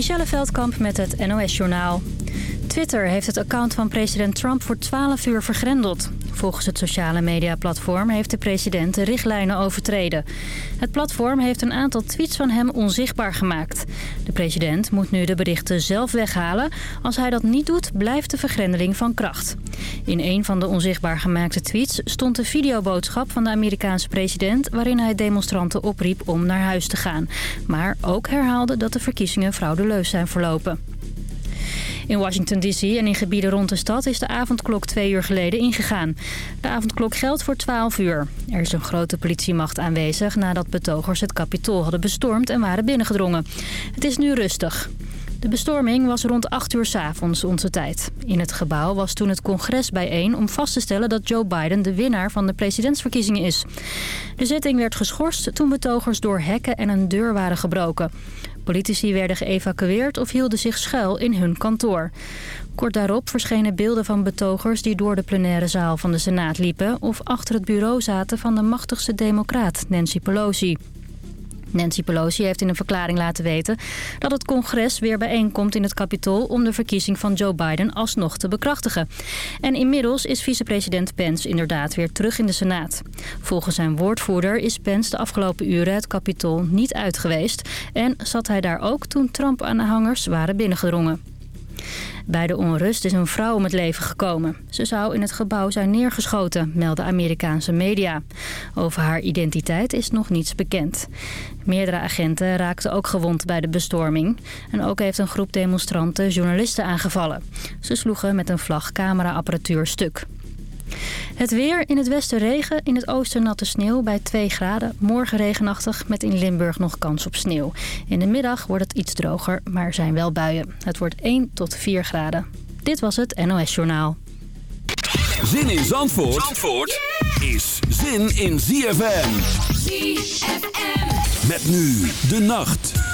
Michelle Veldkamp met het NOS-journaal. Twitter heeft het account van president Trump voor 12 uur vergrendeld. Volgens het sociale mediaplatform heeft de president de richtlijnen overtreden. Het platform heeft een aantal tweets van hem onzichtbaar gemaakt. De president moet nu de berichten zelf weghalen. Als hij dat niet doet, blijft de vergrendeling van kracht. In een van de onzichtbaar gemaakte tweets stond de videoboodschap van de Amerikaanse president... waarin hij demonstranten opriep om naar huis te gaan. Maar ook herhaalde dat de verkiezingen fraudeleus zijn verlopen. In Washington D.C. en in gebieden rond de stad is de avondklok twee uur geleden ingegaan. De avondklok geldt voor 12 uur. Er is een grote politiemacht aanwezig nadat betogers het kapitool hadden bestormd en waren binnengedrongen. Het is nu rustig. De bestorming was rond 8 uur s avonds onze tijd. In het gebouw was toen het congres bijeen om vast te stellen dat Joe Biden de winnaar van de presidentsverkiezingen is. De zitting werd geschorst toen betogers door hekken en een deur waren gebroken. Politici werden geëvacueerd of hielden zich schuil in hun kantoor. Kort daarop verschenen beelden van betogers die door de plenaire zaal van de Senaat liepen... of achter het bureau zaten van de machtigste democraat Nancy Pelosi. Nancy Pelosi heeft in een verklaring laten weten dat het congres weer bijeenkomt in het kapitool om de verkiezing van Joe Biden alsnog te bekrachtigen. En inmiddels is vicepresident Pence inderdaad weer terug in de Senaat. Volgens zijn woordvoerder is Pence de afgelopen uren het kapitool niet uit geweest en zat hij daar ook toen Trump-aanhangers waren binnengedrongen. Bij de onrust is een vrouw om het leven gekomen. Ze zou in het gebouw zijn neergeschoten, melden Amerikaanse media. Over haar identiteit is nog niets bekend. Meerdere agenten raakten ook gewond bij de bestorming. En ook heeft een groep demonstranten journalisten aangevallen. Ze sloegen met een vlag cameraapparatuur stuk. Het weer, in het westen regen, in het oosten natte sneeuw bij 2 graden. Morgen regenachtig met in Limburg nog kans op sneeuw. In de middag wordt het iets droger, maar er zijn wel buien. Het wordt 1 tot 4 graden. Dit was het NOS Journaal. Zin in Zandvoort, Zandvoort is zin in ZFM. ZFM. Met nu de nacht.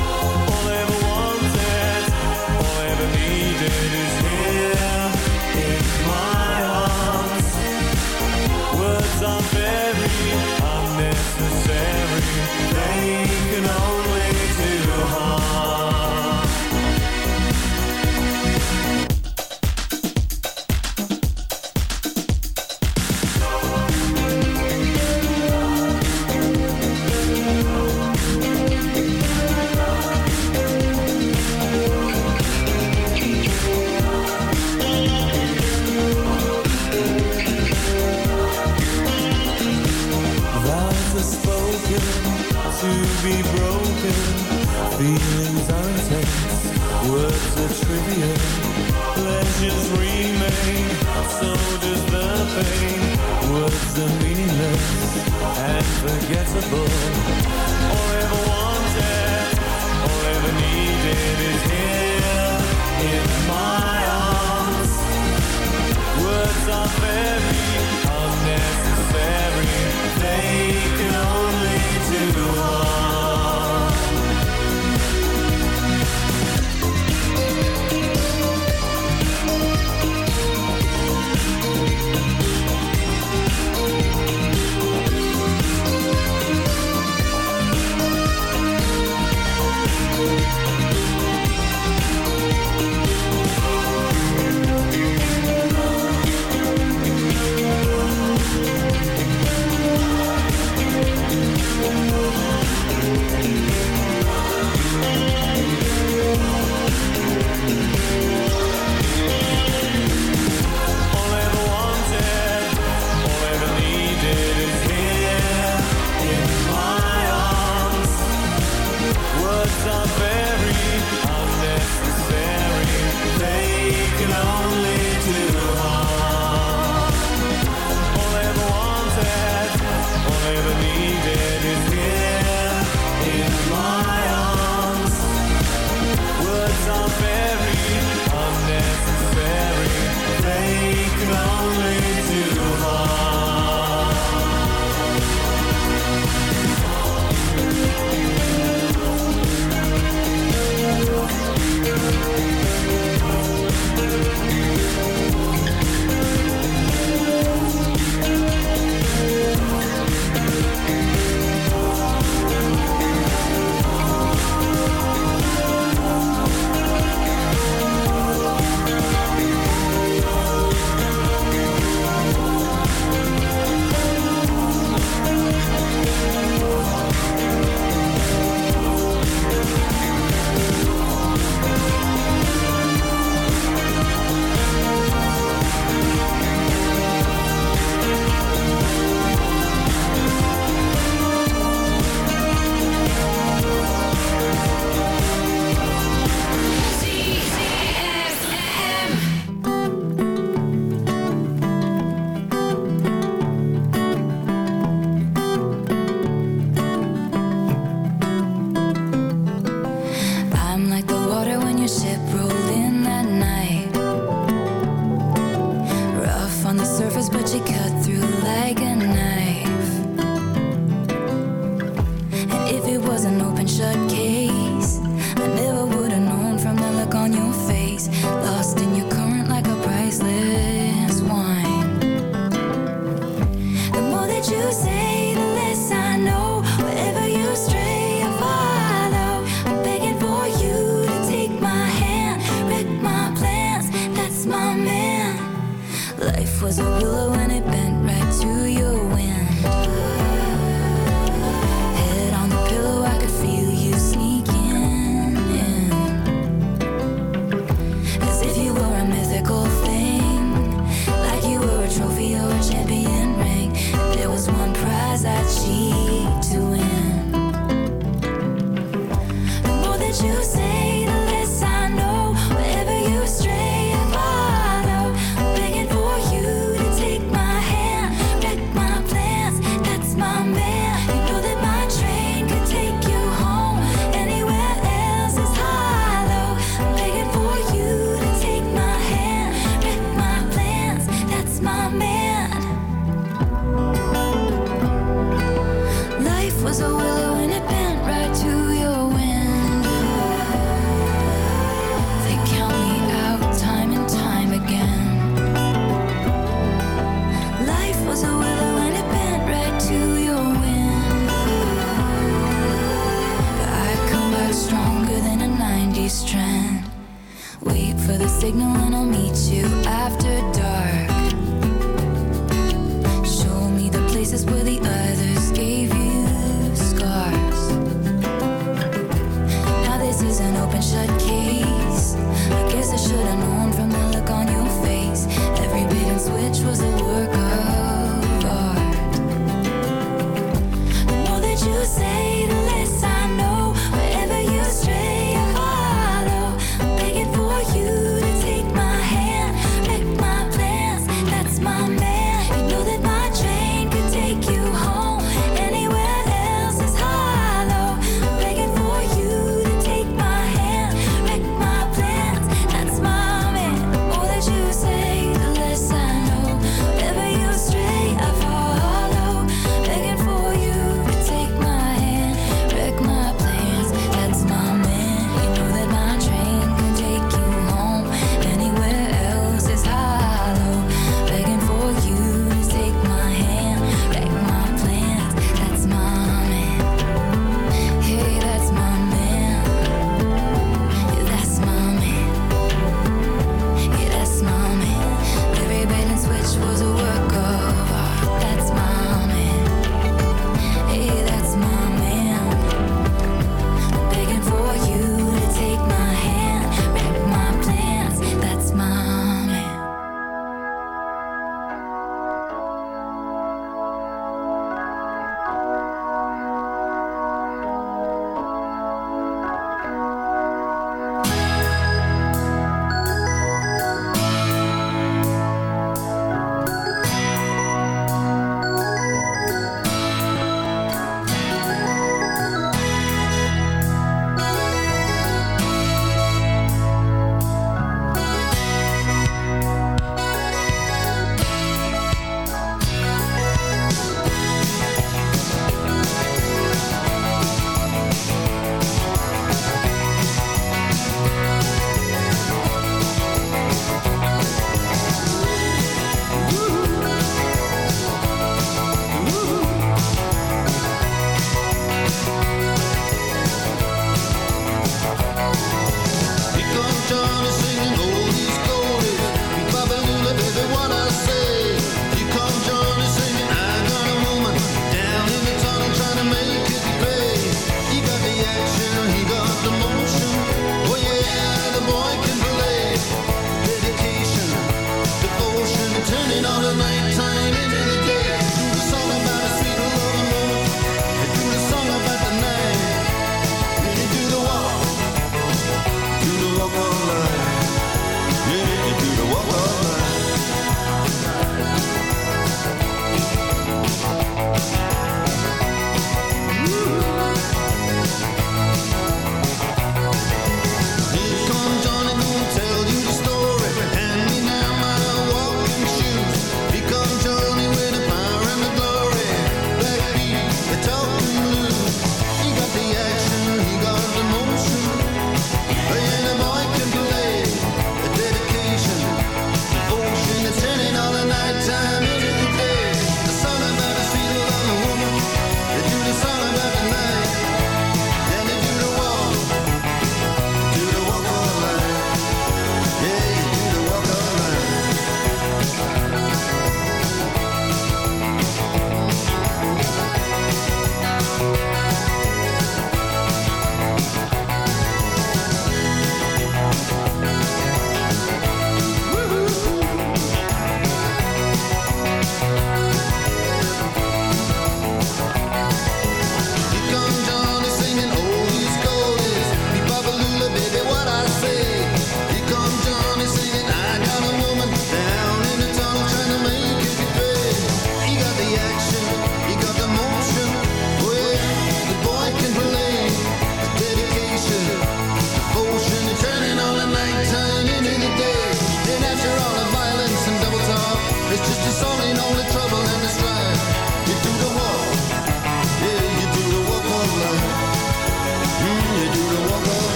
Oh.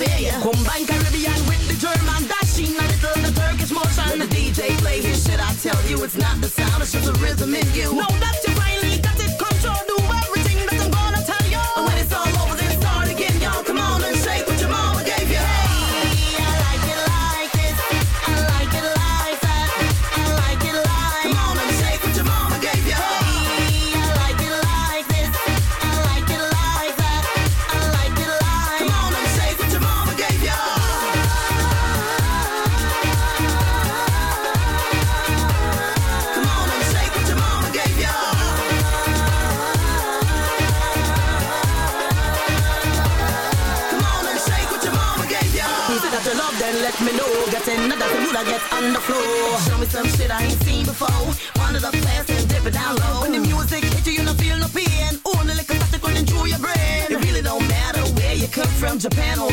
fear ya. Combine Caribbean with the German dashing, a little the Turkish motion. When the DJ play his shit, I tell you it's not the sound, it's just the rhythm in you. No, that's That the you that gets on the floor. Show me some shit I ain't seen before. One of the fast and dip it down low. When the music hits you, you don't feel no pain. Only like a plastic running through your brain. It really don't matter where you come from, Japan or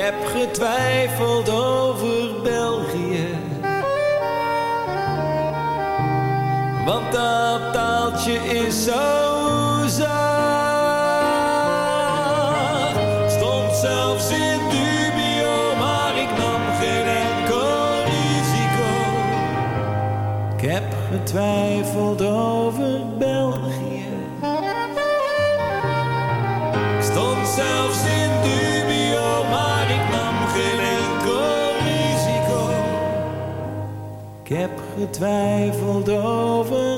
heb getwijfeld over België. Want dat taaltje is zo zacht. Stond zelfs in dubio, maar ik nam geen enkel risico. Ik heb getwijfeld over getwijfeld over.